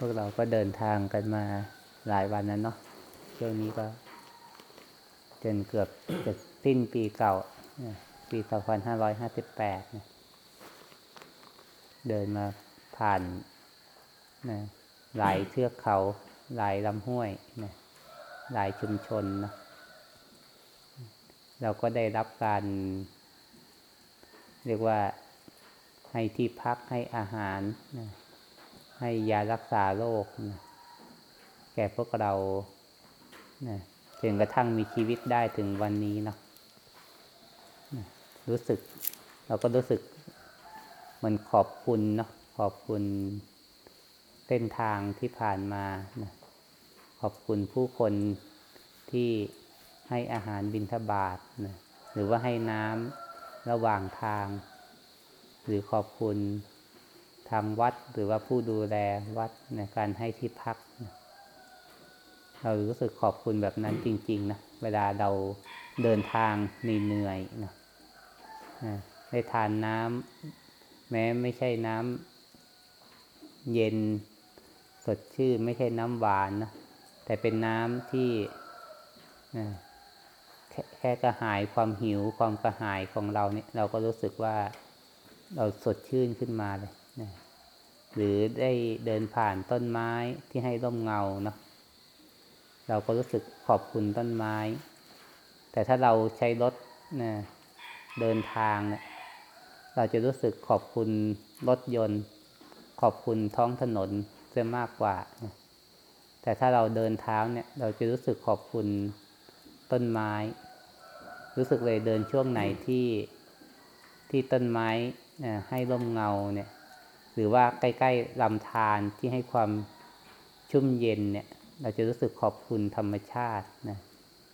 พวกเราก็เดินทางกันมาหลายวันนั้นเนาะช่วงนี้ก็ จนเกือบจะสิ้นปีเก่า ปีสองพันห้าร้อยห้าสิบแปดเดินมาผ่านนะหลายเทือกเขา หลายลำห้วยนะหลายชุมชนเนาะเราก็ได้รับการ เรียกว่าให้ที่พักให้อาหารนะ ให้ยารักษาโรคนะแก่พวกเรานะจนกระทั่งมีชีวิตได้ถึงวันนี้เนาะรู้สึก เราก็รู้สึกมันขอบคุณเนาะขอบคุณเส้นทางที่ผ่านมานะขอบคุณผู้คนที่ให้อาหารบิณฑบาตนะหรือว่าให้น้ำระหว่างทาง หรือขอบคุณ ทางวัดหรือว่าผู้ดูแลวัดในการให้ที่พักนะเรารู้สึกขอบคุณแบบนั้นจริง ๆ นะ เวลาเราเดินทางเหนื่อยๆนะได้ทานน้ำแม้ไม่ใช่น้ำเย็นสดชื่นไม่ใช่น้ำหวานนะแต่เป็นน้ำที่แค่แค่กระหายความหิวความกระหายของเราเนี่ย เราก็รู้สึกว่าเราสดชื่นขึ้นมาเลยนะ หรือได้เดินผ่านต้นไม้ที่ให้ร่มเงาเนาะเราก็รู้สึกขอบคุณต้นไม้ แต่ถ้าเราใช้รถนะเดินทางเนะี่ยเราจะรู้สึกขอบคุณรถยนต์ ขอบคุณท้องถนนเสียมากกว่านะแต่ถ้าเราเดินเท้าเนี่ย เราจะรู้สึกขอบคุณต้นไม้ รู้สึกเลยเดินช่วงไหนที่ที่ต้นไม้ให้ร่มเงาเนี่ย หรือว่าใกล้ๆลำธารที่ให้ความชุ่มเย็นเนี่ย เราจะรู้สึกขอบคุณธรรมชาตินะ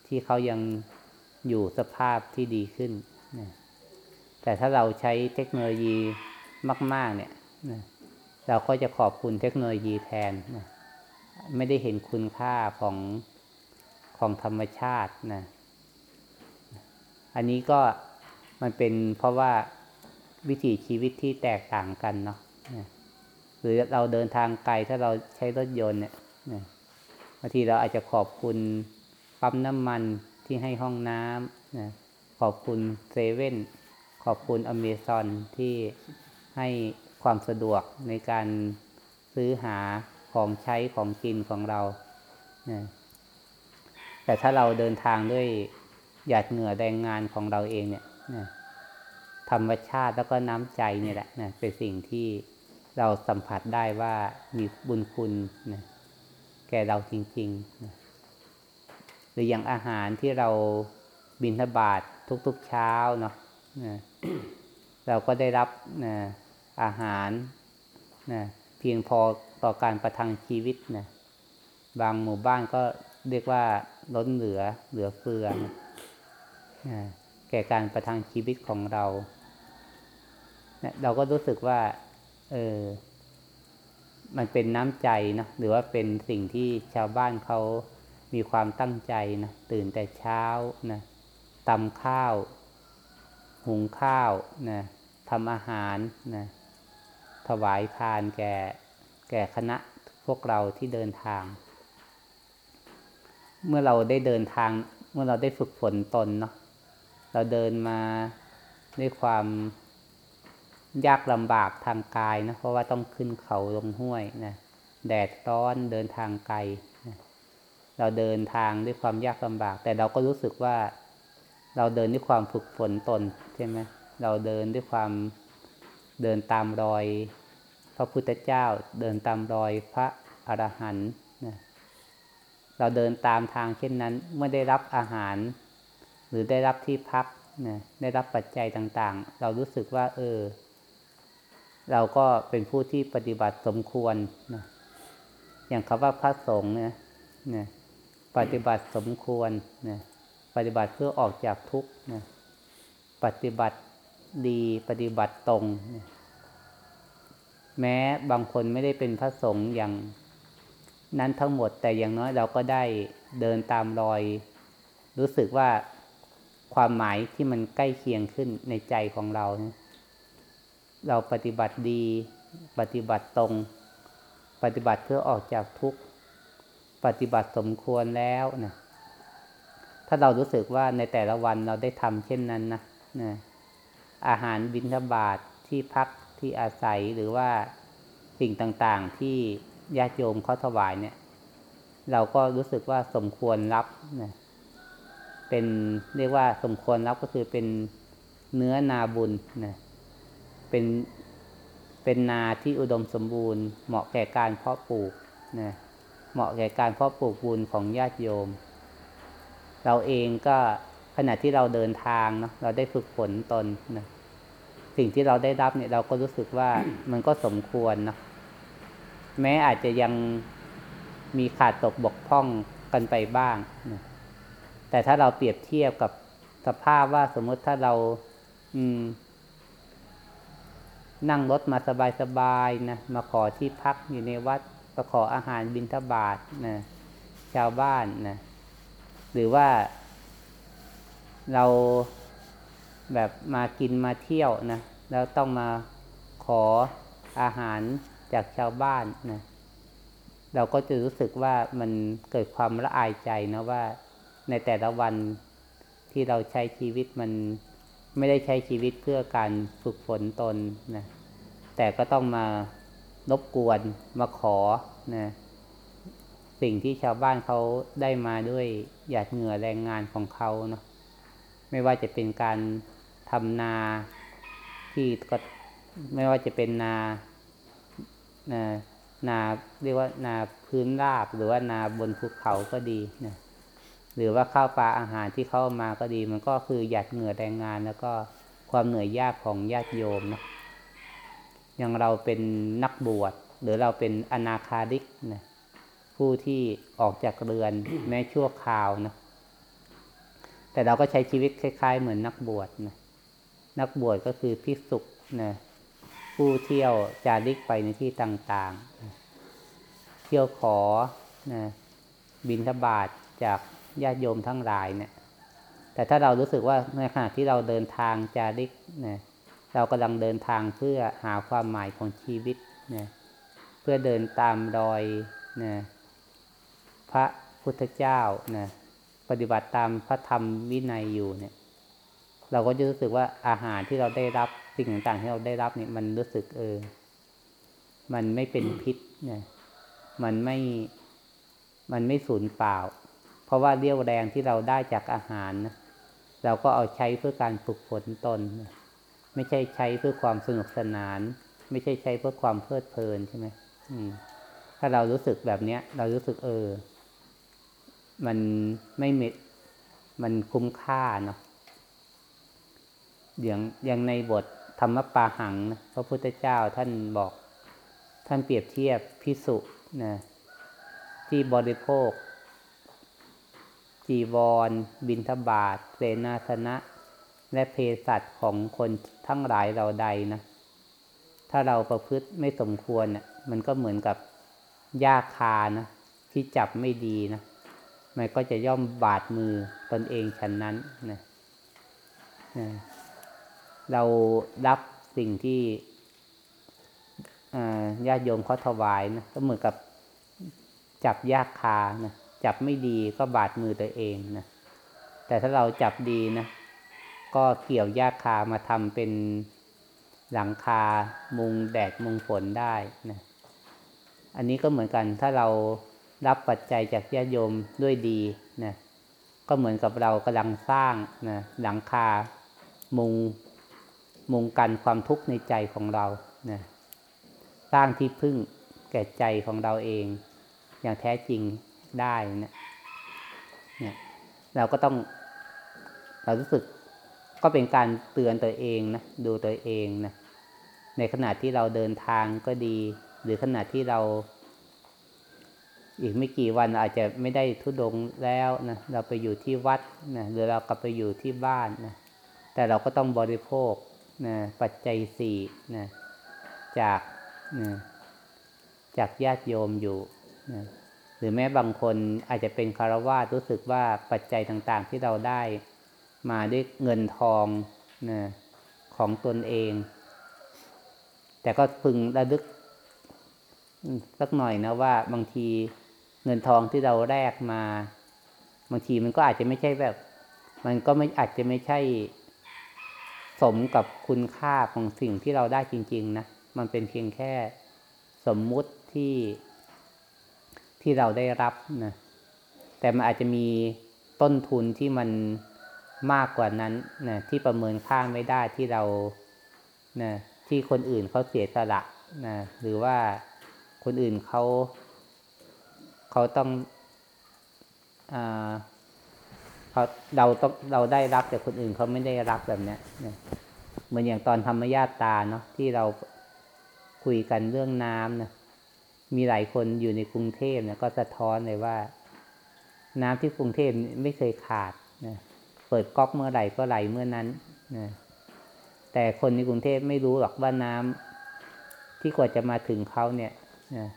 ที่เขายังอยู่สภาพที่ดีขึ้นนะแต่ถ้าเราใช้เทคโนโลยีมาก ๆ เนี่ยนะเราก็จะขอบคุณเทคโนโลยีแทนนะไม่ได้เห็นคุณค่าของของธรรมชาตินะ อันนี้ก็มันเป็นเพราะว่าวิถีชีวิตที่แตกต่างกันเนาะ หรือเราเดินทางไกลถ้าเราใช้รถยนต์เนี่ยบางทีเราอาจจะขอบคุณปั๊มน้ำมันที่ให้ห้องน้ำนะขอบคุณเซเว่นขอบคุณอเมซอนที่ให้ความสะดวกในการซื้อหาของใช้ของกินของเรานะแต่ถ้าเราเดินทางด้วยหยาดเหงื่อแรงงานของเราเองเนี่ยนะธรรมชาติแล้วก็น้ำใจเนี่ยแหละนะเป็นสิ่งที่ เราสัมผัสได้ว่ามีบุญคุณนะแก่เราจริงๆนะหรืออย่างอาหารที่เราบินทบาททุกๆเช้าเนาะนะเราก็ได้รับนะอาหารนะเพียงพอต่อการประทังชีวิตนะบางหมู่บ้านก็เรียกว่าล้นเหลือเหลือเฟือนะแก่การประทังชีวิตของเรานะเราก็รู้สึกว่า เออมันเป็นน้ำใจนะหรือว่าเป็นสิ่งที่ชาวบ้านเขามีความตั้งใจนะตื่นแต่เช้านะตำข้าว หุงข้าวนะทำอาหารนะถวายทานแก่แก่คณะพวกเราที่เดินทาง เมื่อเราได้เดินทาง เมื่อเราได้ฝึกฝนตนเนาะเราเดินมาด้วยความ ยากลำบากทางกายนะเพราะว่าต้องขึ้นเขาลงห้วยนะแดดร้อนเดินทางไกลนะเราเดินทางด้วยความยากลำบาก แต่เราก็รู้สึกว่า เราเดินด้วยความฝึกฝนตนใช่ไหมเราเดินด้วยความเดินตามรอย พระพุทธเจ้า เดินตามรอยพระอรหันต์นะเราเดินตามทางเช่นนั้นเมื่อได้รับอาหาร หรือได้รับที่พักนะได้รับปัจจัยต่าง ๆ เรารู้สึกว่า เออ เราก็เป็นผู้ที่ปฏิบัติสมควรนะอย่างคำว่าพระสงฆ์เนี่ยนะปฏิบัติสมควรนะปฏิบัติเพื่อออกจากทุกข์นะปฏิบัติดีปฏิบัติตรงนะแม้บางคนไม่ได้เป็นพระสงฆ์อย่างนั้นทั้งหมดแต่อย่างน้อยเราก็ได้เดินตามรอย รู้สึกว่าความหมายที่มันใกล้เคียงขึ้นในใจของเรานะ เราปฏิบัติดี ปฏิบัติตรง ปฏิบัติเพื่อออกจากทุกข์ ปฏิบัติสมควรแล้วนะถ้าเรารู้สึกว่าในแต่ละวันเราได้ทำเช่นนั้นนะนะอาหารบิณฑบาตทที่พักที่อาศัยหรือว่าสิ่งต่างๆที่ญาติโยมเขาถวายเนี่ย เราก็รู้สึกว่าสมควรรับนะเป็นเรียกว่าสมควรรับก็คือเป็นเนื้อนาบุญนะ เป็นเป็นนาที่อุดมสมบูรณ์ เหมาะแก่การเพาะปลูกนะเหมาะแก่การเพาะปลูกบุญของญาติโยม เราเองก็ขณะที่เราเดินทางเนาะเราได้ฝึกฝนตนนะสิ่งที่เราได้รับเนี่ยเราก็รู้สึกว่ามันก็สมควรเนาะแม้อาจจะยังมีขาดตกบกพร่องกันไปบ้างนะแต่ถ้าเราเปรียบเทียบกับสภาพว่าสมมติถ้าเรา อืม นั่งรถมาสบายๆนะมาขอที่พักอยู่ในวัดมาขออาหารบิณฑบาตนะชาวบ้านนะหรือว่าเราแบบมากินมาเที่ยวนะแล้วต้องมาขออาหารจากชาวบ้านนะเราก็จะรู้สึกว่ามันเกิดความละอายใจนะว่าในแต่ละวันที่เราใช้ชีวิตมัน ไม่ได้ใช้ชีวิตเพื่อการฝึกฝนตนนะแต่ก็ต้องมารบกวนมาขอนะสิ่งที่ชาวบ้านเขาได้มาด้วยหยาดเหงื่อแรงงานของเขาเนาะไม่ว่าจะเป็นการทำนาที่ก็ไม่ว่าจะเป็นนานานาเรียกว่านาพื้นราบหรือว่านาบนภูเขาก็ดีนะ หรือว่าข้าวปลาอาหารที่เข้ามาก็ดี มันก็คือหยาดเหงื่อแรงงาน แล้วก็ความเหนื่อยยากของญาติโยมนะอย่างเราเป็นนักบวชหรือเราเป็นอนาคาริกนะผู้ที่ออกจากเรือนแม้ชั่วคราวนะแต่เราก็ใช้ชีวิตคล้าย ๆ เหมือนนักบวชนะนักบวชก็คือพิสุกนะผู้เที่ยวจาริกไปในที่ต่างๆนะเที่ยวขอนะบินทบาทจาก ญาติโยมทั้งหลายเนี่ย แต่ถ้าเรารู้สึกว่าในขณะที่เราเดินทางจาริกนะเรากำลังเดินทางเพื่อหาความหมายของชีวิตนะเพื่อเดินตามรอยนะพระพุทธเจ้านะปฏิบัติตามพระธรรมวินัยอยู่เนี่ย เราก็จะรู้สึกว่าอาหารที่เราได้รับสิ่งต่างๆที่เราได้รับเนี่ยมันรู้สึกเออ มันไม่เป็นพิษนะมันไม่มันไม่สูญเปล่า ราะว่าเรี่ยวแรงที่เราได้จากอาหารนะเราก็เอาใช้เพื่อการฝึกฝนตน ไม่ใช่ใช้เพื่อความสนุกสนาน ไม่ใช่ใช้เพื่อความเพลิดเพลินใช่ไหมมถ้าเรารู้สึกแบบเนี้ย เรารู้สึกเออ มันไม่เม็ดมันคุ้มค่าเนาะอย่างอย่างในบทธรรมปาหังนะพระพุทธเจ้าท่านบอก ท่านเปรียบเทียบพิสุนะที่บริโภค จีวร บินทบาทเสนาสนะ และเพสัตของคนทั้งหลายเราใดนะ ถ้าเราประพฤติไม่สมควรเนะ่ยมันก็เหมือนกับหญ้าคานะที่จับไม่ดีนะมันก็จะย่อมบาดมือตนเองฉันนั้นนะนะเรารับสิ่งที่ญาติโยมเขาถวายนะก็เหมือนกับจับยากคานะ จับไม่ดีก็บาดมือตัวเองนะแต่ถ้าเราจับดีนะก็เกี่ยวยาคามาทำเป็นหลังคามุงแดดมุงฝนได้นะอันนี้ก็เหมือนกันถ้าเรารับปัจจัยจากญาติโยมด้วยดีนะก็เหมือนกับเรากำลังสร้างนะหลังคามุงมุงกันความทุกข์ในใจของเรานะสร้างที่พึ่งแก่ใจของเราเอง อย่างแท้จริง ได้นะเนี่ยเราก็ต้อง เรารู้สึกก็เป็นการเตือนตัวเองนะดูตัวเองนะในขณะที่เราเดินทางก็ดี หรือขณะที่เรา อีกไม่กี่วันอาจจะไม่ได้ทุดงแล้วนะเราไปอยู่ที่วัดนะหรือเรากลับไปอยู่ที่บ้านนะแต่เราก็ต้องบริโภคนะปัจจัยสี่นะจากนะจากญาติโยมอยู่นะ หรือแม้บางคนอาจจะเป็นคารวะรู้สึกว่าปัจจัยต่างๆที่เราได้มาด้วยเงินทองนะของตนเอง แต่ก็พึงระลึกสักหน่อยนะว่าบางทีเงินทองที่เราแลกมา บางทีมันก็อาจจะไม่ใช่แบบ มันก็ไม่อาจจะไม่ใช่สมกับคุณค่าของสิ่งที่เราได้จริง ๆ นะ มันเป็นเพียงแค่สมมุติที่ ที่เราได้รับนะแต่มันอาจจะมีต้นทุนที่มันมากกว่านั้นนะที่ประเมินค่าไม่ได้ที่เรานะที่คนอื่นเขาเสียสละนะหรือว่าคนอื่นเขาเขาต้องอาเขาเราต้องเราได้รับแต่คนอื่นเขาไม่ได้รับแบบเนี้ยนะเหมือนอย่างตอนธรรมญาตาเนาะที่เราคุยกันเรื่องน้ำนะ มีหลายคนอยู่ในกรุงเทพนะก็สะท้อนเลยว่า น้ำที่กรุงเทพไม่เคยขาดนะเปิดก๊อกเมื่อไหร่ก็ไหลเมื่อนั้นนะแต่คนในกรุงเทพไม่รู้หรอกว่าน้ำที่กว่าจะมาถึงเขาเนี่ยนะ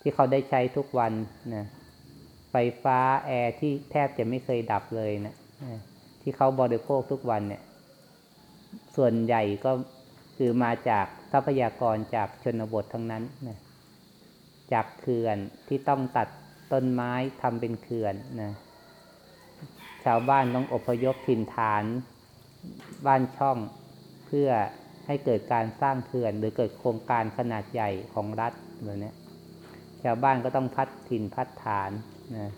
ที่เขาได้ใช้ทุกวันนะไฟฟ้าแอร์ที่แทบจะไม่เคยดับเลยนะนะที่เขาบริโภคทุกวันเนี่ย ส่วนใหญ่ก็คือมาจากทรัพยากรจากชนบททั้งนั้นนะ จากเขื่อนที่ต้องตัดต้นไม้ทำเป็นเขื่อนนะชาวบ้านต้องอพยพถิ่นฐานบ้านช่องเพื่อให้เกิดการสร้างเขื่อน หรือเกิดโครงการขนาดใหญ่ของรัฐแบบนี้ชาวบ้านก็ต้องพัดถิ่นพัดฐานนะ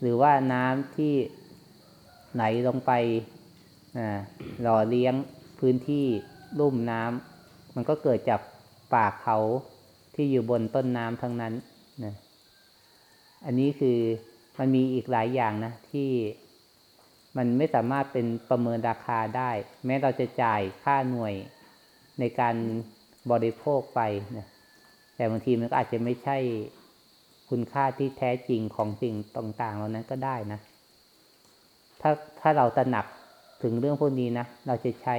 หรือว่าน้ำที่ไหลลงไปนะหล่อเลี้ยงพื้นที่ลุ่มน้ำมันก็เกิดจากป่าเขา ที่อยู่บนต้นน้ำทั้งนั้นนะอันนี้คือมันมีอีกหลายอย่างนะ ที่มันไม่สามารถเป็นประเมินราคาได้ แม้เราจะจ่ายค่าหน่วยในการบริโภคไปนะแต่บางทีมันก็อาจจะไม่ใช่คุณค่าที่แท้จริงของสิ่งต่างๆเหล่านั้นก็ได้นะ ถ้าถ้าเราตระหนักถึงเรื่องพวกนี้นะ เราจะใช้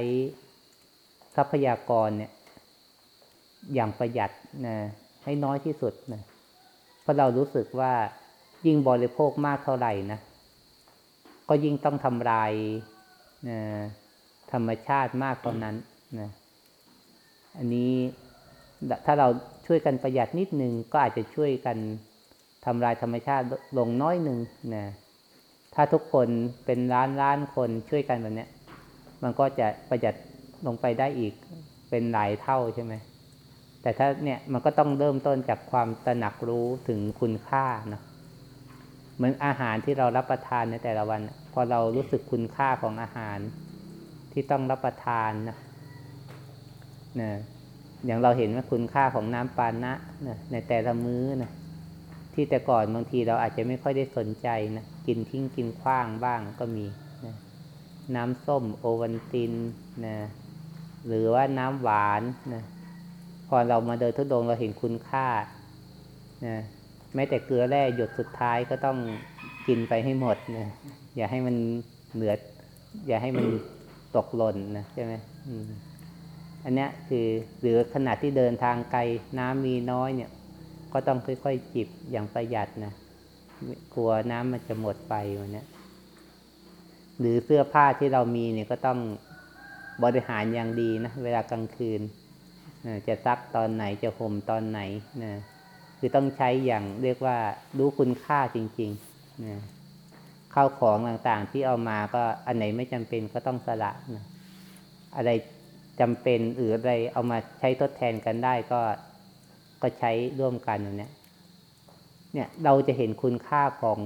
ทรัพยากรเนี่ย อย่างประหยัดนะให้น้อยที่สุดนะเพราะเรารู้สึกว่ายิ่งบริโภคมากเท่าไหร่นะ ก็ยิ่งต้องทำลายนะธรรมชาติมากเท่านั้นนะอันนี้ถ้าเราช่วยกันประหยัดนิดนึงก็อาจจะช่วยกันทำลายธรรมชาติลงน้อยหนึ่งนะถ้าทุกคนเป็นล้านล้านคนช่วยกันแบบนี้มันก็จะประหยัดลงไปได้อีกเป็นหลายเท่าใช่ไหม แต่ถ้าเนี่ยมันก็ต้องเริ่มต้นจากความตระหนักรู้ถึงคุณค่านะเหมือนอาหารที่เรารับประทานในแต่ละวัน พอเรารู้สึกคุณค่าของอาหารที่ต้องรับประทานนะนะอย่างเราเห็นว่าคุณค่าของน้ำปานะนะในแต่ละมื้อนะที่แต่ก่อนบางทีเราอาจจะไม่ค่อยได้สนใจนะกินทิ้งกินขว้างบ้างก็มีนะน้ำส้มโอวันตินนะหรือว่าน้ำหวานนะ พอเรามาเดินทุดงเราเห็นคุณค่านะแม้แต่เกลือแร่หยดสุดท้ายก็ต้องกินไปให้หมดนะอย่าให้มันเหลืออย่าให้มันตกหล่นนะใช่ไหมอันนี้คือหรือขณะที่เดินทางไกลน้ำมีน้อยเนี่ย ก็ต้องค่อยๆจิบอย่างประหยัดนะกลัวน้ำมันจะหมดไปวันนี้หรือเสื้อผ้าที่เรามีเนี่ยก็ต้องบริหารอย่างดีนะ เวลากลางคืน จะซักตอนไหนจะห่มตอนไหนนะคือต้องใช้อย่างเรียกว่ารู้คุณค่าจริงๆนะข้าวของต่างๆที่เอามาก็อันไหนไม่จำเป็นก็ต้องสละนะอะไรจำเป็นหรืออะไรเอามาใช้ทดแทนกันได้ก็ก็ใช้ร่วมกันเนี่ยเนี่ยเราจะเห็นคุณค่าของ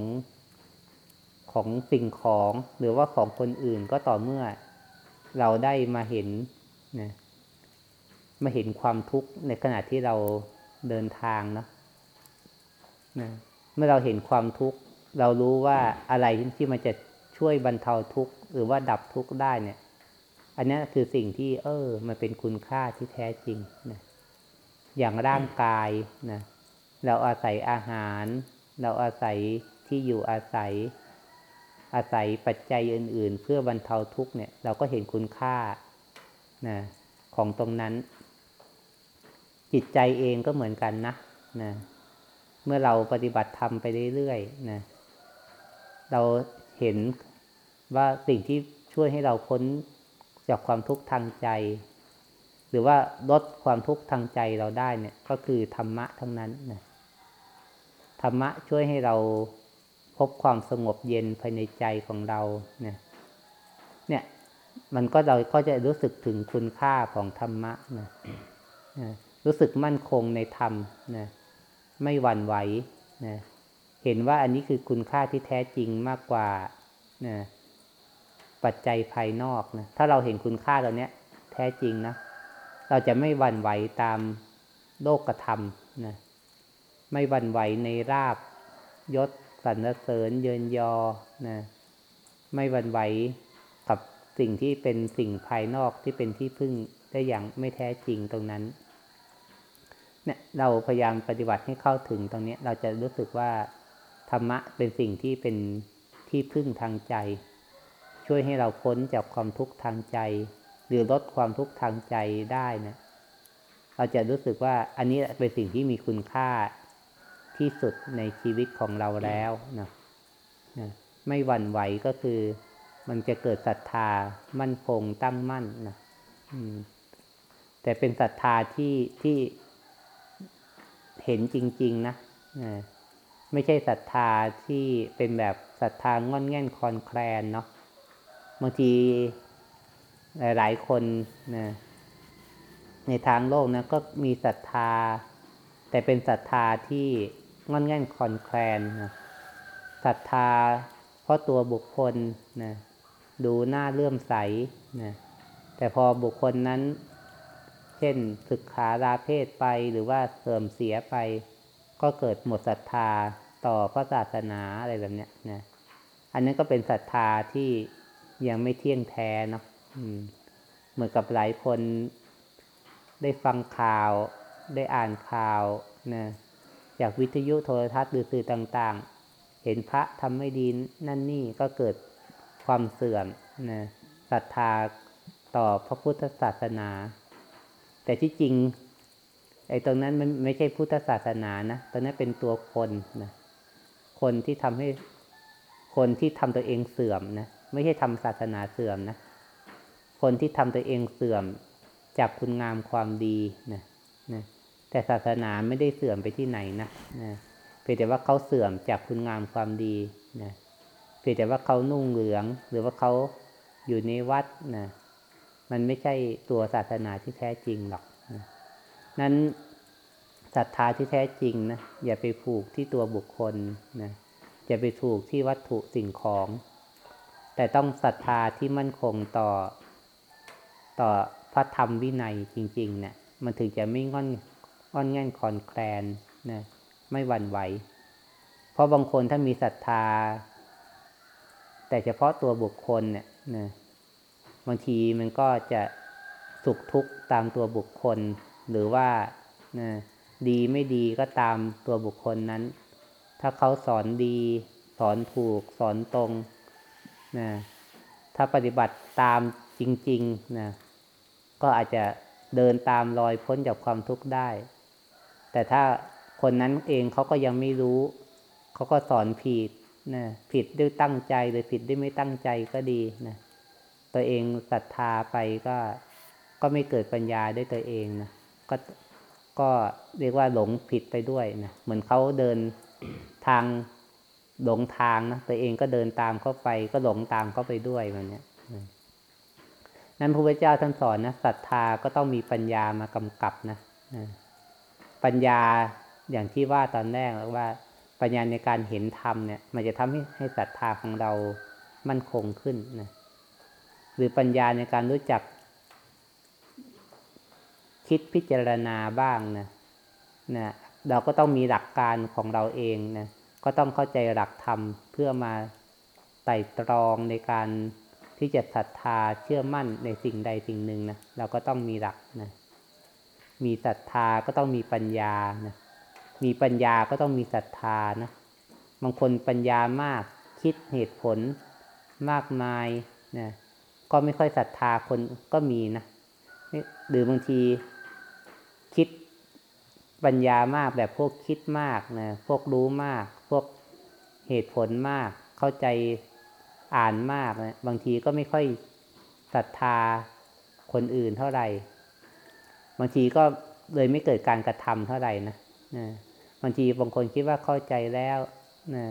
ของสิ่งของหรือว่าของคนอื่นก็ต่อเมื่อเราได้มาเห็นนะ มาเห็นความทุกข์ในขณะที่เราเดินทางเนาะนะเมื่อเราเห็นความทุกข์เรารู้ว่าอะไรที่มันจะช่วยบรรเทาทุกข์หรือว่าดับทุกข์ได้เนี่ย อันนี้คือสิ่งที่เออ มันเป็นคุณค่าที่แท้จริงนะอย่างร่างกายนะเราอาศัยอาหาร เราอาศัยที่อยู่อาศัย อาศัยปัจจัยอื่น ๆ เพื่อบรรเทาทุกข์เนี่ย เราก็เห็นคุณค่านะของตรงนั้น จิตใจเองก็เหมือนกันนะนะเมื่อเราปฏิบัติธรรมไปเรื่อยๆนะเราเห็นว่าสิ่งที่ช่วยให้เราพ้นจากความทุกข์ทางใจ หรือว่าลดความทุกข์ทางใจเราได้เนี่ย ก็คือธรรมะทั้งนั้นนะธรรมะช่วยให้เราพบความสงบเย็นภายในใจของเราเนี่ยเนี่ย มันก็เราก็จะรู้สึกถึงคุณค่าของธรรมะนะนะ รู้สึกมั่นคงในธรรมนะไม่หวั่นไหวนะเห็นว่าอันนี้คือคุณค่าที่แท้จริงมากกว่านะปัจจัยภายนอกนะถ้าเราเห็นคุณค่าตรงนี้ย แท้จริงนะเราจะไม่หวั่นไหวตามโลกธรรมนะไม่หวั่นไหวในราบยศสรรเสริญเยินยอนะไม่หวั่นไหวกับสิ่งที่เป็นสิ่งภายนอกที่เป็นที่พึ่งได้อย่างไม่แท้จริงตรงนั้น เนี่ยเราพยายามปฏิบัติให้เข้าถึงตรงนี้เราจะรู้สึกว่าธรรมะเป็นสิ่งที่เป็นที่พึ่งทางใจ ช่วยให้เราพ้นจากความทุกข์ทางใจ หรือลดความทุกข์ทางใจได้นะเราจะรู้สึกว่าอันนี้เป็นสิ่งที่มีคุณค่าที่สุดในชีวิตของเราแล้วนะนะไม่หวั่นไหวก็คือมันจะเกิดศรัทธามั่นคงตั้งมั่นนะแต่เป็นศรัทธาที่ที่ เห็นจริง ๆ นะไม่ใช่ศรัทธาที่เป็นแบบศรัทธางอนแง่นคอนแคลนเนาะบางทีหลาย ๆ คนนะในทางโลกนะก็มีศรัทธา แต่เป็นศรัทธาที่งอนแง่นคอนแคลนนะศรัทธา เพราะตัวบุคคลนะดูหน้าเลื่อมใสนะแต่พอบุคคลนั้น เช่นศึกขาลาเพศไปหรือว่าเสื่อมเสียไป ก็เกิดหมดศรัทธาต่อพระศาสนาอะไรแบบเนี้ยนะอันนั้นก็เป็นศรัทธาที่ยังไม่เที่ยงแท้เนาะเหมือนกับหลายคนได้ฟังข่าว ได้อ่านข่าวนะจากวิทยุโทรทัศน์หรือสื่อต่าง ๆ เห็นพระทำไม่ดีนั่นนี่ก็เกิดความเสื่อมนะศรัทธาต่อพระพุทธศาสนา แต่ที่จริงไอ้ตรงนั้นมันไม่ใช่พุทธศาสนานะตรงนั้นเป็นตัวคนนะ คนที่ทำให้คนที่ทำตัวเองเสื่อมนะ ไม่ใช่ทำศาสนาเสื่อมนะ คนที่ทำตัวเองเสื่อมจากคุณงามความดีนะนะ แต่ศาสนาไม่ได้เสื่อมไปที่ไหนนะนะเพียงแต่ว่าเขาเสื่อมจากคุณงามความดีนะ เพียงแต่ว่าเขานุ่งเหลือง หรือว่าเขาอยู่ในวัดนะ มันไม่ใช่ตัวศาสนาที่แท้จริงหรอกนะนั้นศรัทธาที่แท้จริงนะอย่าไปผูกที่ตัวบุคคลนะอย่าไปถูกที่วัตถุสิ่งของ แต่ต้องศรัทธาที่มั่นคงต่อ ต่อพระธรรมวินัยจริงๆเนะี่ยมันถึงจะไม่งอนอ้อนแง่นคอนแคลนนะไม่หวั่นไหว เพราะบางคนถ้ามีศรัทธา แต่เฉพาะตัวบุคคลเนี่ยนะ บางทีมันก็จะสุขทุกข์ตามตัวบุคคล หรือว่านะดีไม่ดีก็ตามตัวบุคคลนั้น ถ้าเขาสอนดี สอนถูก สอนตรงนะถ้าปฏิบัติตามจริงๆนะก็อาจจะเดินตามรอยพ้นจากความทุกข์ได้ แต่ถ้าคนนั้นเองเขาก็ยังไม่รู้ เขาก็สอนผิดนะผิดด้วยตั้งใจหรือผิดด้วยไม่ตั้งใจก็ดีนะ ตัวเองศรัทธาไปก็ก็ไม่เกิดปัญญาด้วยตัวเองนะก็ก็เรียกว่าหลงผิดไปด้วยนะเหมือนเขาเดินทางหลงทางนะตัวเองก็เดินตามเข้าไป ก็หลงตามเข้าไปด้วยมันเนี้ยนั้นพระพุทธเจ้าท่านสอนนะศรัทธาก็ต้องมีปัญญามากำกับนะปัญญาอย่างที่ว่าตอนแรกว่า ปัญญาในการเห็นธรรมเนี่ย มันจะทำให้ให้ศรัทธาของเรามั่นคงขึ้นนะ หรือปัญญาในการรู้จัก คิดพิจารณาบ้างนะนะเราก็ต้องมีหลักการของเราเองนะก็ต้องเข้าใจหลักธรรมเพื่อมาไต่ตรองในการที่จะศรัทธาเชื่อมั่นในสิ่งใดสิ่งหนึ่งนะเราก็ต้องมีหลักนะมีศรัทธาก็ต้องมีปัญญานะมีปัญญาก็ต้องมีศรัทธานะบางคนปัญญามากคิดเหตุผลมากมายนะ ก็ไม่ค่อยศรัทธาคนก็มีนะหรือบางทีคิดปัญญามากแบบพวกคิดมากนะพวกรู้มาก พวกเหตุผลมาก เข้าใจอ่านมากนะบางทีก็ไม่ค่อยศรัทธาคนอื่นเท่าไหร่ บางทีก็เลยไม่เกิดการกระทำเท่าไหร่นะนะบางทีบางคนคิดว่าเข้าใจแล้วนะ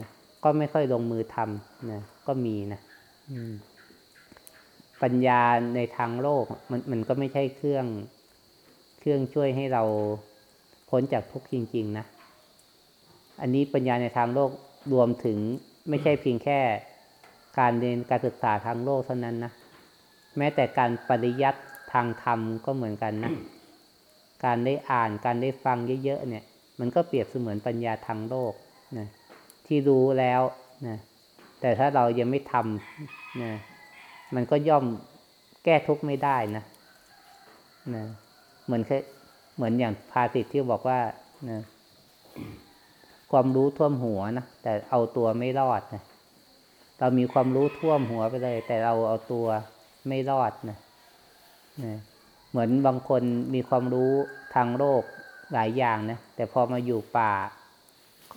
ก็ไม่ค่อยลงมือทำนะก็มีนะ อืม ปัญญาในทางโลกมันมันก็ไม่ใช่เครื่องเครื่องช่วยให้เราพ้นจากทุกข์จริง ๆ นะ อันนี้ปัญญาในทางโลกรวมถึงไม่ใช่เพียงแค่การเรียนการศึกษาทางโลกเท่านั้นนะ แม้แต่การปริยัติทางธรรมก็เหมือนกันนะ การได้อ่านการได้ฟังเยอะๆเนี่ย มันก็เปรียบเสมือนปัญญาทางโลกนะที่รู้แล้วนะแต่ถ้าเรายังไม่ทำนะ มันก็ย่อมแก้ทุกข์ไม่ได้นะนะเหมือนเหมือนอย่างภาษิตที่บอกว่านะความรู้ท่วมหัวนะแต่เอาตัวไม่รอดนะเรามีความรู้ท่วมหัวไปเลย แต่เราเอาตัวไม่รอดนะนะเหมือนบางคนมีความรู้ทางโลกหลายอย่างนะแต่พอมาอยู่ป่า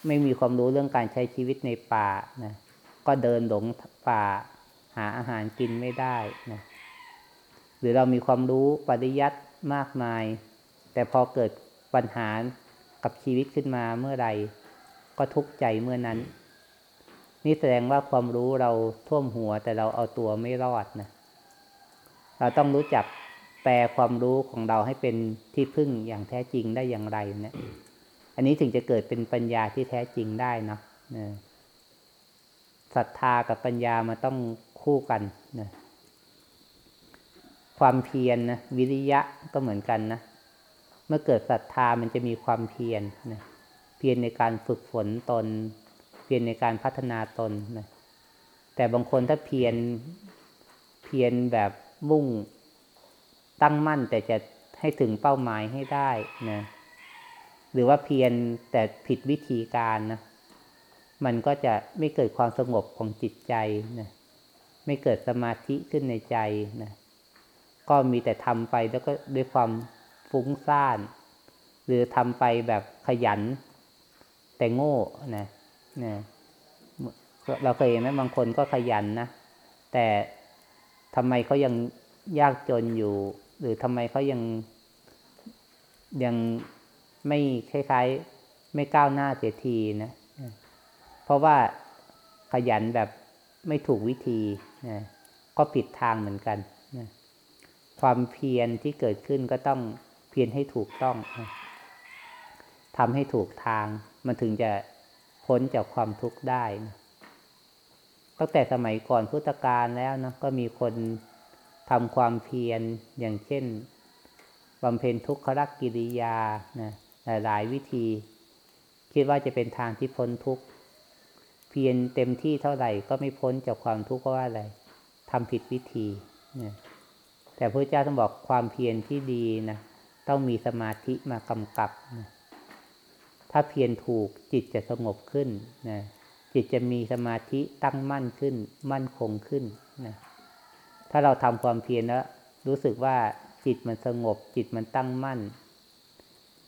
ไม่มีความรู้เรื่องการใช้ชีวิตในป่านะก็เดินหลงป่า หาอาหารกินไม่ได้นะหรือเรามีความรู้ปริยัติมากมาย แต่พอเกิดปัญหากับชีวิตขึ้นมาเมื่อไรก็ทุกข์ใจเมื่อนั้น นี่แสดงว่าความรู้เราท่วมหัวแต่เราเอาตัวไม่รอดนะเราต้องรู้จักแปลความรู้ของเราให้เป็นที่พึ่งอย่างแท้จริงได้อย่างไรเนะี่ย อันนี้ถึงจะเกิดเป็นปัญญาที่แท้จริงได้เนาะศรัทธากับปัญญามันต้อง คู่กันนะความเพียรนนะวิริยะก็เหมือนกันนะเมื่อเกิดศรัทธามันจะมีความเพียรนะเพียรในการฝึกฝนตน เพียรในการพัฒนาตนนะแต่บางคนถ้าเพียรเพียรแบบมุ่งตั้งมั่นแต่จะให้ถึงเป้าหมายให้ได้นะหรือว่าเพียรแต่ผิดวิธีการนะมันก็จะไม่เกิดความสงบของจิตใจนะ ไม่เกิดสมาธิขึ้นในใจนะก็มีแต่ทำไปแล้วก็ด้วยความฟุ้งซ่าน หรือทำไปแบบขยัน แต่โง่นะนะเราเคยเห็นไหมบางคนก็ขยันนะ แต่ทำไมเขายังยากจนอยู่ หรือทำไมเขายังยังไม่คล้าย ๆ ไม่ก้าวหน้าเสียทีนะ เพราะว่าขยันแบบ ไม่ถูกวิธีนะก็ผิดทางเหมือนกันนะความเพียรที่เกิดขึ้นก็ต้องเพียรให้ถูกต้องนะทำให้ถูกทาง มันถึงจะพ้นจากความทุกข์ได้นะตั้งแต่สมัยก่อนพุทธกาลแล้วนะก็มีคนทำความเพียรอย่างเช่นบำเพ็ญทุกขลักกิริยานะหลายๆวิธี คิดว่าจะเป็นทางที่พ้นทุกข์ เพียรเต็มที่เท่าไหร่ก็ไม่พ้นจากความทุกข์เพราะว่าอะไรทำผิดวิธีเนี่ยแต่พระเจ้าต้องบอกความเพียรที่ดีนะต้องมีสมาธิมากำกับนะถ้าเพียรถูกจิตจะสงบขึ้นนะจิตจะมีสมาธิตั้งมั่นขึ้น มั่นคงขึ้นนะถ้าเราทำความเพียรแล้วรู้สึกว่าจิตมันสงบ จิตมันตั้งมั่น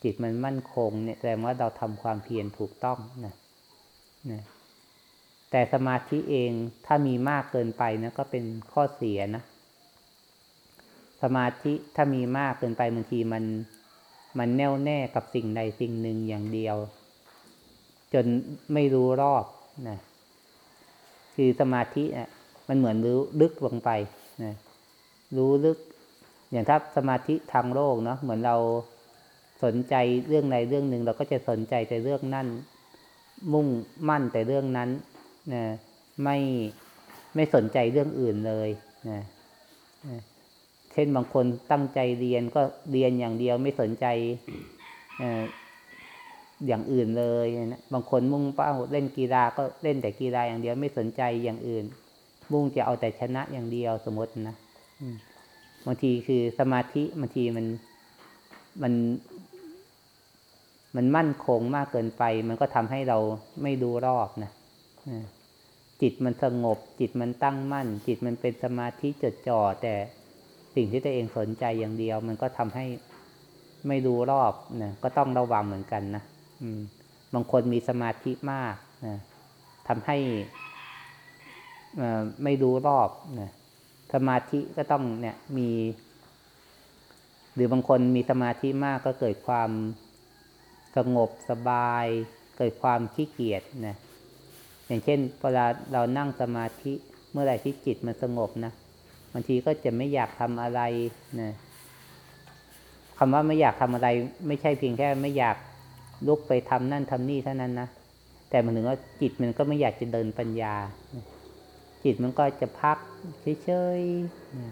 จิตมันมั่นคงเนี่ยแสดงว่าเราทำความเพียรถูกต้องนะนะ แต่สมาธิเองถ้ามีมากเกินไปนะก็เป็นข้อเสียนะสมาธิถ้ามีมากเกินไปบางทีมันมันแน่วแน่กับสิ่งใดสิ่งหนึ่งอย่างเดียว จนไม่รู้รอบนะคือสมาธิอะมันเหมือนรู้ลึกลงไปนะรู้ลึก อย่างถ้าสมาธิทางโลกเนาะเหมือนเราสนใจเรื่องใดเรื่องหนึ่ง เราก็จะสนใจแต่เรื่องนั้นมุ่งมั่นแต่เรื่องนั้น นะไม่ไม่สนใจเรื่องอื่นเลยนะเช่นบางคนตั้งใจเรียนก็เรียนอย่างเดียวไม่สนใจอย่างอื่นเลยนะบางคนมุ่งเป้าเล่นกีฬาก็เล่นแต่กีฬาอย่างเดียวไม่สนใจอย่างอื่น มุ่งจะเอาแต่ชนะอย่างเดียวสมมตินะบางทีคือสมาธิบางทีมันมัน มันมั่นคงมากเกินไป มันก็ทำให้เราไม่ดูรอบนะ จิตมันสงบ จิตมันตั้งมั่น จิตมันเป็นสมาธิจดจ่อแต่สิ่งที่ตัวเองสนใจอย่างเดียว มันก็ทำให้ไม่ดูรอบนะก็ต้องระวังเหมือนกันนะบางคนมีสมาธิมากนะทำให้ไม่ดูรอบนะสมาธิก็ต้องเนี่ยมี หรือบางคนมีสมาธิมากก็เกิดความสงบสบาย เกิดความขี้เกียจนะ อย่างเช่นเวลาเรานั่งสมาธิเมื่อไหร่ที่จิตมันสงบนะบางทีก็จะไม่อยากทำอะไรนะคำว่าไม่อยากทำอะไร ไม่ใช่เพียงแค่ไม่อยากลุกไปทำนั่นทำนี่เท่านั้นนะแต่มันถึงว่าจิตมันก็ไม่อยากจะเดินปัญญา จิตมันก็จะพักเฉย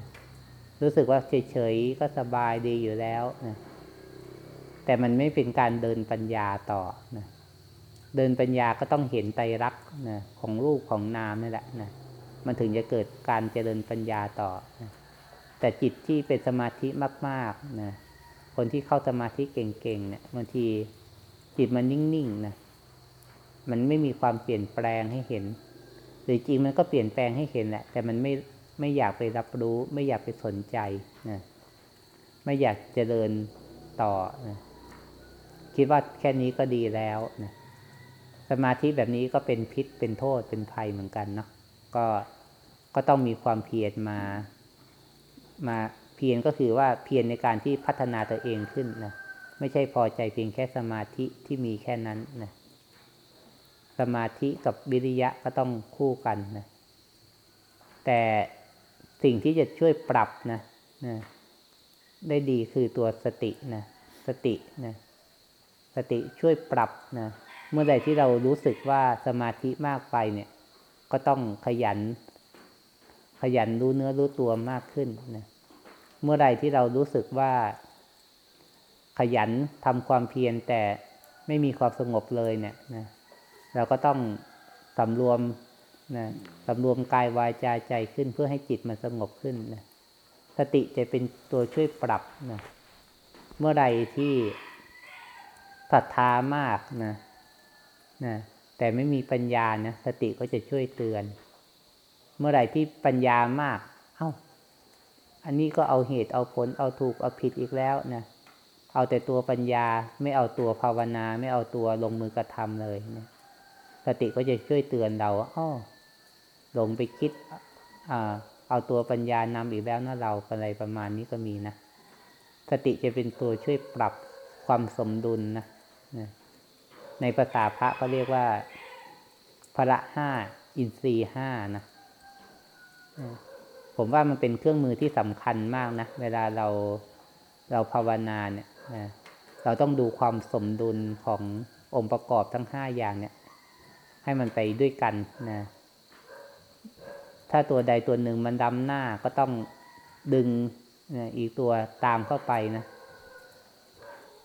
ๆรู้สึกว่าเฉยๆก็สบายดีอยู่แล้วนะแต่มันไม่เป็นการเดินปัญญาต่อนะ เดินปัญญาก็ต้องเห็นไตรักนะของรูปของนามนี่แหละนะมันถึงจะเกิดการเจริญปัญญาต่อนะแต่จิตที่เป็นสมาธิมากๆนะคนที่เข้าสมาธิเก่งๆเนี่ยบางทีจิตมันนิ่งๆนะมันไม่มีความเปลี่ยนแปลงให้เห็นหรือจริงมันก็เปลี่ยนแปลงให้เห็นแหละ แต่มันไม่ไม่อยากไปรับรู้ ไม่อยากไปสนใจนะไม่อยากเจริญต่อนะคิดว่าแค่นี้ก็ดีแล้วนะ สมาธิแบบนี้ก็เป็นพิษเป็นโทษเป็นภัยเหมือนกันเนาะก็ก็ต้องมีความเพียรมา มาเพียรก็คือว่าเพียรในการที่พัฒนาตัวเองขึ้นนะไม่ใช่พอใจเพียงแค่สมาธิที่มีแค่นั้นนะสมาธิกับวิริยะก็ต้องคู่กันนะแต่สิ่งที่จะช่วยปรับนะนะได้ดีคือตัวสตินะสตินะสติช่วยปรับนะ เมื่อใดที่เรารู้สึกว่าสมาธิมากไปเนี่ย ก็ต้องขยัน ขยันรู้เนื้อรู้ตัวมากขึ้นนะเมื่อใดที่เรารู้สึกว่า ขยันทำความเพียรแต่ไม่มีความสงบเลยเนี่ยนะเราก็ต้องสำรวมนะสำรวมกายวายใจใจขึ้นเพื่อให้จิตมันสงบขึ้นนะสติจะเป็นตัวช่วยปรับนะเมื่อใดที่ศรัทธามากนะ นะแต่ไม่มีปัญญานะสติก็จะช่วยเตือน เมื่อไหร่ที่ปัญญามาก เอา้า อันนี้ก็เอาเหตุเอาผลเอาถูกเอาผิดอีกแล้วนะเอาแต่ตัวปัญญาไม่เอาตัวภาวนา ไม่เอาตัวลงมือกระทำเลยนะสติก็จะช่วยเตือนเราอ้อลงไปคิดอเอาตัวปัญญานำอีกแล้วนะเราอะไรประมาณนี้ก็มีนะ สติจะเป็นตัวช่วยปรับความสมดุลนะนะ ในภาษาพระก็เรียกว่าพระห้าอินทรีห้านะผมว่ามันเป็นเครื่องมือที่สำคัญมากนะ เวลาเราเราภาวนาเนี่ยนะเราต้องดูความสมดุลขององค์ประกอบทั้งห้าอย่างเนี่ย ให้มันไปด้วยกันนะ ถ้าตัวใดตัวหนึ่งมันดำหน้าก็ต้องดึงนะอีกตัวตามเข้าไปนะ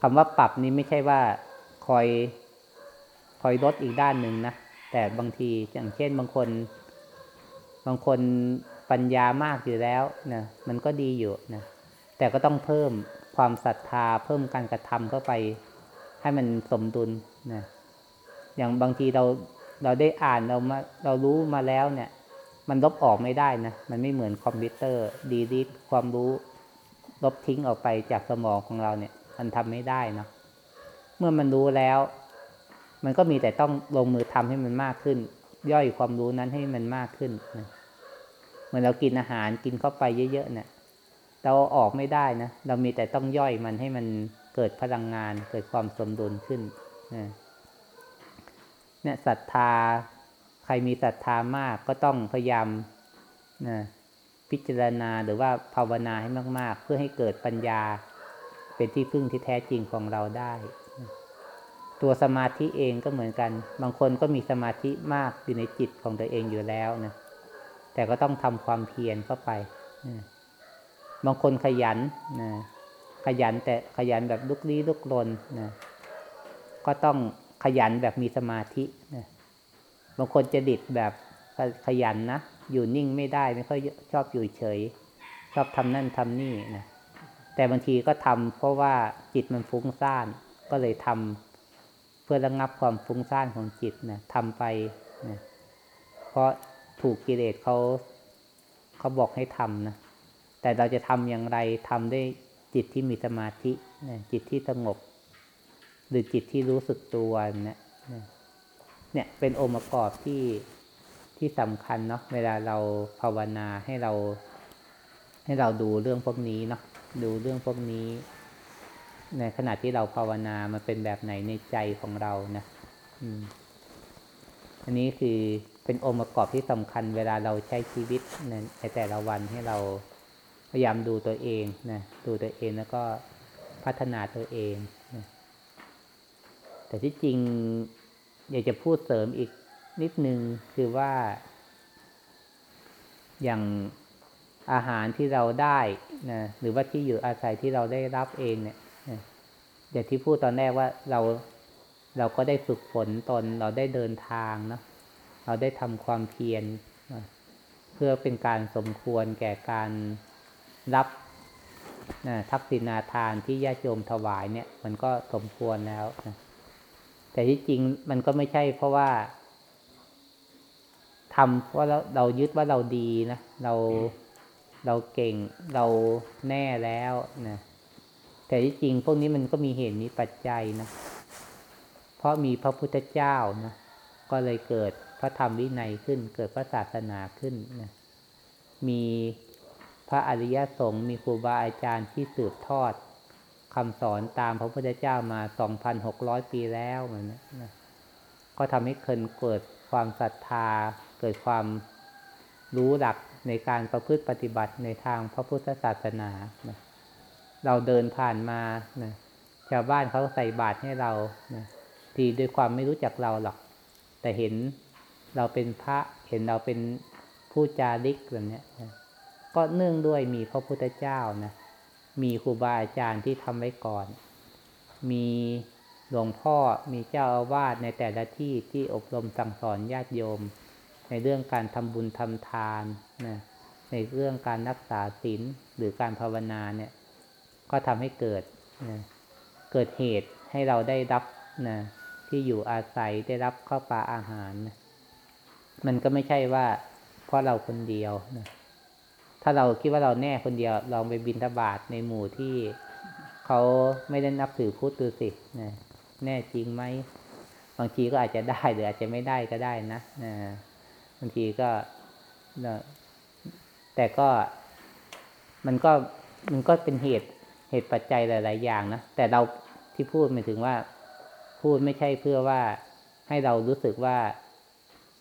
คำว่าปรับนี้ไม่ใช่ว่าคอย อยลดอีกด้านหนึ่งนะ แต่บางทีอย่างเช่นบางคน บางคนปัญญามากอยู่แล้วนะมันก็ดีอยู่นะแต่ก็ต้องเพิ่มความศรัทธาเพิ่มการกระทำเข้าไป ให้มันสมดุลนะอย่างบางทีเราเราได้อ่านเรามาเรารู้มาแล้วเนี่ย มันลบออกไม่ได้นะมันไม่เหมือนคอมพิวเตอร์ delete ความรู้ลบทิ้งออกไปจากสมองของเราเนี่ย มันทำไม่ได้เนาะเมื่อมันรู้แล้ว มันก็มีแต่ต้องลงมือทำให้มันมากขึ้น ย่อยความรู้นั้นให้มันมากขึ้นนะเหมือนเรากินอาหารกินเข้าไปเยอะๆเนี่ยเราออกไม่ได้นะเรามีแต่ต้องย่อยมันให้มันเกิดพลังงาน เกิดความสมดุลขึ้นนะเนี่ยศรัทธา ใครมีศรัทธามากก็ต้องพยายามนะพิจารณาหรือว่าภาวนาให้มาก ๆ เพื่อให้เกิดปัญญาเป็นที่พึ่งที่แท้จริงของเราได้ ตัวสมาธิเองก็เหมือนกัน บางคนก็มีสมาธิมากอยู่ในจิตของตัวเองอยู่แล้วนะ แต่ก็ต้องทำความเพียรเข้าไปนะบางคนขยันนะขยันแต่ขยันแบบลุกลี้ลุกลนนะก็ต้องขยันแบบมีสมาธินะบางคนจะดิดแบบขยันนะ อยู่นิ่งไม่ได้ไม่ค่อยชอบอยู่เฉย ชอบทำนั่นทำนี่นะ แต่บางทีก็ทำเพราะว่าจิตมันฟุ้งซ่านก็เลยทำ เพื่อระงับความฟุ้งซ่านของจิตนะทำไปนะเพราะถูกกิเลสเขาเขาบอกให้ทำนะแต่เราจะทำอย่างไรทำได้จิตที่มีสมาธินะจิตที่สงบ หรือจิตที่รู้สึกตัวนี่ยเนี่ยเป็นองค์ประกอบที่ที่สำคัญเนาะเวลาเราภาวนาให้เรา ให้เราดูเรื่องพวกนี้เนาะดูเรื่องพวกนี้ ในขณะที่เราภาวนามันเป็นแบบไหนในใจของเรานะอันนี้คือเป็นองค์ประกอบที่สำคัญเวลาเราใช้ชีวิตในแต่ละวันให้เราพยายามดูตัวเองนะดูตัวเองแล้วก็พัฒนาตัวเองนะแต่ที่จริงอยากจะพูดเสริมอีกนิดนึงคือว่า อย่างอาหารที่เราได้นะหรือว่าที่อยู่อาศัยที่เราได้รับเองเนี่ย อย่างที่พูดตอนแรกว่าเราเราก็ได้ฝึกฝนตน เราได้เดินทางเนาะเราได้ทำความเพียรเพื่อเป็นการสมควรแก่การรับนะทักษิณาทานที่ญาติโยมถวายเนี่ย มันก็สมควรแล้วนะแต่ที่จริงมันก็ไม่ใช่เพราะว่าทำเพราะเราเรายึดว่าเราดีนะเราเราเก่งเราแน่แล้วนะ แต่ที่จริงพวกนี้มันก็มีเหตุมีปัจจัยนะ เพราะมีพระพุทธเจ้านะ ก็เลยเกิดพระธรรมวินัยขึ้น เกิดพระศาสนาขึ้นนะมีพระอริยสงฆ์มีครูบาอาจารย์ที่สืบทอดคำสอนตามพระพุทธเจ้ามา 2,600 ปีแล้วเหมือนนะก็ทำให้คนเกิดความศรัทธา เกิดความรู้หลักในการประพฤติปฏิบัติในทางพระพุทธศาสนานะ เราเดินผ่านมานะชาวบ้านเขาใส่บาตรให้เรานะทีด้วยความไม่รู้จักเราหรอก แต่เห็นเราเป็นพระเห็นเราเป็นผู้จาริกแบบนี้นะก็เนื่องด้วยมีพระพุทธเจ้านะมีครูบาอาจารย์ที่ทำไว้ก่อน มีหลวงพ่อมีเจ้าอาวาสในแต่ละที่ที่อบรมสั่งสอนญาติโยม ในเรื่องการทำบุญทำทานนะในเรื่องการรักษาศีลหรือการภาวนาเนี่ย ก็ทำให้เกิดนะเกิดเหตุให้เราได้รับนะที่อยู่อาศัยได้รับข้าวปลาอาหารนะมันก็ไม่ใช่ว่าเพราะเราคนเดียวนะถ้าเราคิดว่าเราแน่คนเดียว ลองไปบินทบาทในหมู่ที่เขาไม่ได้นับถือพุทธดูสินะแน่จริงไหมบางทีก็อาจจะได้หรืออาจจะไม่ได้ก็ได้นะนะบางทีก็แต่ก็มันก็มันก็เป็นเหตุ เหตุปัจจัยหลาย ๆ อย่างนะแต่เราที่พูดหมายถึงว่า พูดไม่ใช่เพื่อว่าให้เรารู้สึกว่า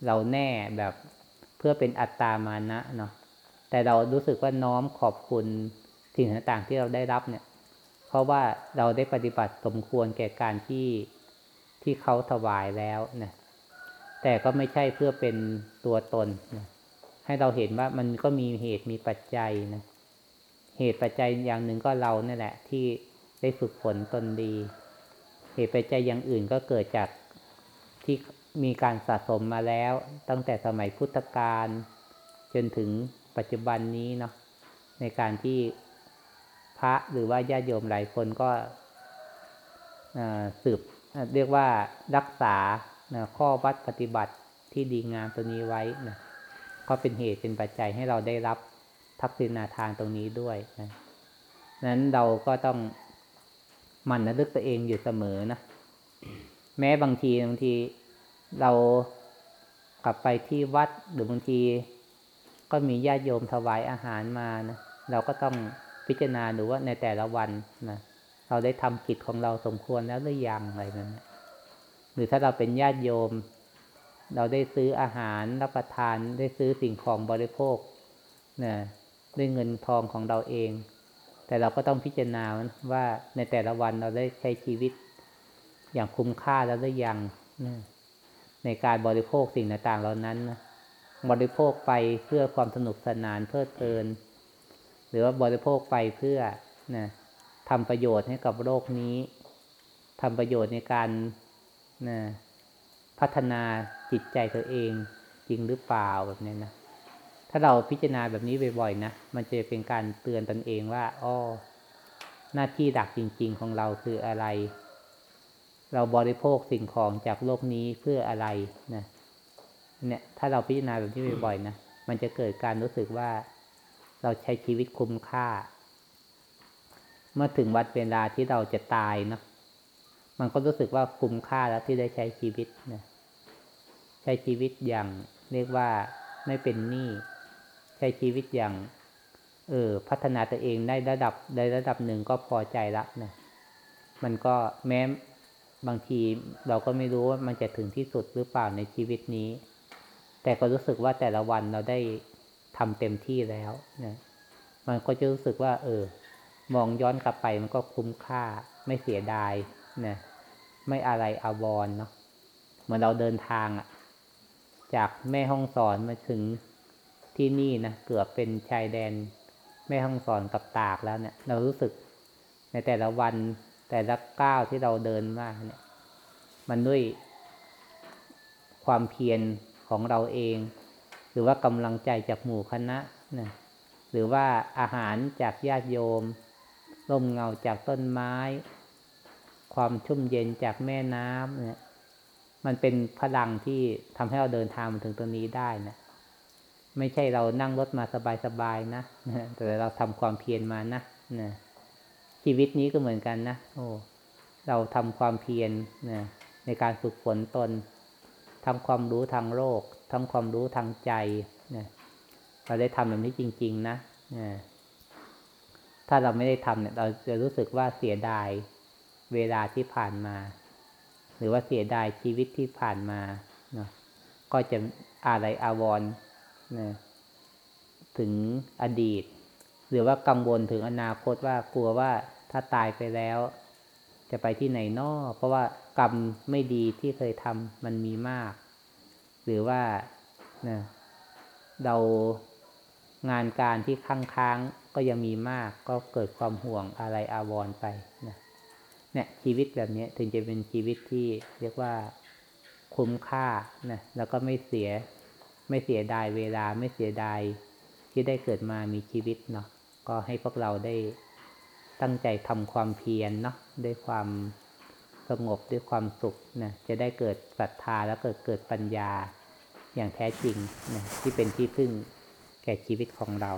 เราแน่แบบเพื่อเป็นอัตตามานะเนาะแต่เรารู้สึกว่าน้อมขอบคุณสิ่งต่างๆที่เราได้รับเนี่ย เพราะว่าเราได้ปฏิบัติสมควรแก่การที่ที่เขาถวายแล้วนะแต่ก็ไม่ใช่เพื่อเป็นตัวตนนะให้เราเห็นว่ามันก็มีเหตุมีปัจจัยนะ เหตุปัจจัยอย่างหนึ่งก็เราเนี่ยแหละ ที่ได้ฝึกฝนตนดี เหตุปัจจัยอย่างอื่นก็เกิดจากที่มีการสะสมมาแล้ว ตั้งแต่สมัยพุทธกาลจนถึงปัจจุบันนี้เนาะในการที่พระหรือว่าญาติโยมหลายคนก็สืบเรียกว่ารักษาข้อวัดปฏิบัติที่ดีงามตัวนี้ไว้นะก็เป็นเหตุเป็นปัจจัยให้เราได้รับ ทักษิณาทานตรงนี้ด้วยนะนั้นเราก็ต้องมันระลึกตัวเองอยู่เสมอนะ แม้บางทีบางทีเรากลับไปที่วัดหรือบางที ก็มีญาติโยมถวายอาหารมานะเราก็ต้องพิจารณาดูว่าในแต่ละวันนะเราได้ทำกิจของเราสมควรแล้วหรือยังอะไรนั้นหรือถ้าเราเป็นญาติโยม เราได้ซื้ออาหารรับประทานได้ซื้อสิ่งของบริโภคนะ ด้วยเงินทองของเราเอง แต่เราก็ต้องพิจารณาว่าในแต่ละวันเราได้ใช้ชีวิต อย่างคุ้มค่าแล้วหรือยังในการบริโภคสิ่งต่างๆเหล่านั้นนะบริโภคไปเพื่อความสนุกสนานเพลิดเพลิน หรือว่าบริโภคไปเพื่อนะทำประโยชน์ให้กับโลกนี้ทำประโยชน์ในการนะพัฒนาจิตใจตัวเองจริงหรือเปล่าแบบนี้นะ ถ้าเราพิจารณาแบบนี้บ่อยๆนะ มันจะเป็นการเตือนตนเองว่าอ้อหน้าที่หลักจริง ๆ ของเราคืออะไร เราบริโภคสิ่งของจากโลกนี้เพื่ออะไรนะ เนี่ย ถ้าเราพิจารณาแบบนี้บ่อยๆนะ มันจะเกิดการรู้สึกว่าเราใช้ชีวิตคุ้มค่า เมื่อถึงวันเวลาที่เราจะตายเนาะ มันก็รู้สึกว่าคุ้มค่าแล้วที่ได้ใช้ชีวิตนะ ใช้ชีวิตอย่างเรียกว่าไม่เป็นหนี้ ใช้ชีวิตอย่าง เออพัฒนาตัวเองได้ระดับได้ระดับหนึ่งก็พอใจละนะมันก็แม้บางทีเราก็ไม่รู้ว่ามันจะถึงที่สุดหรือเปล่าในชีวิตนี้ แต่ก็รู้สึกว่าแต่ละวันเราได้ทำเต็มที่แล้วนะมันก็จะรู้สึกว่า เออ มองย้อนกลับไปมันก็คุ้มค่า ไม่เสียดายนะไม่อะไรอาวรเนาะเหมือนเราเดินทางอะจากแม่ห้องสอนมาถึง ที่นี่นะเกือบเป็นชายแดนแม่ห้องสอนกับตากแล้วเนี่ยเรารู้สึกในแต่ละวันแต่ละก้าวที่เราเดินมาเนี่ย มันด้วยความเพียรของเราเอง หรือว่ากำลังใจจากหมู่คณะนะหรือว่าอาหารจากญาติโยมร่มเงาจากต้นไม้ ความชุ่มเย็นจากแม่น้ำเนี่ย มันเป็นพลังที่ทำให้เราเดินทางมาถึงตรงนี้ได้นะ ไม่ใช่เรานั่งรถมาสบายๆนะแต่เราทำความเพียรมานะนะชีวิตนี้ก็เหมือนกันนะโอ้เราทำความเพียรนะในการฝึกฝนตนทำความรู้ทางโลกทำความรู้ทางใจนะเราได้ทำแบบนี้จริง ๆ นะนะถ้าเราไม่ได้ทำเนี่ย เราจะรู้สึกว่าเสียดายเวลาที่ผ่านมา หรือว่าเสียดายชีวิตที่ผ่านมาเนาะก็จะอะไรอาวรณ์ นะถึงอดีต หรือว่ากังวลถึงอนาคตว่ากลัวว่าถ้าตายไปแล้ว จะไปที่ไหนนอเพราะว่ากรรมไม่ดีที่เคยทำมันมีมาก หรือว่านะเรางานการที่ค้างๆก็ยังมีมากก็เกิดความห่วงอะไรอาวรณ์ไปนะเนี่ยชีวิตแบบนี้ถึงจะเป็นชีวิตที่เรียกว่าคุ้มค่านะแล้วก็ไม่เสีย ไม่เสียดายเวลาไม่เสียดายที่ได้เกิดมามีชีวิตเนาะก็ให้พวกเราได้ตั้งใจทำความเพียรเนาะด้วยความสงบด้วยความสุขนะจะได้เกิดศรัทธาแล้วเกิดเกิดปัญญาอย่างแท้จริงนะที่เป็นที่พึ่งแก่ชีวิตของเรา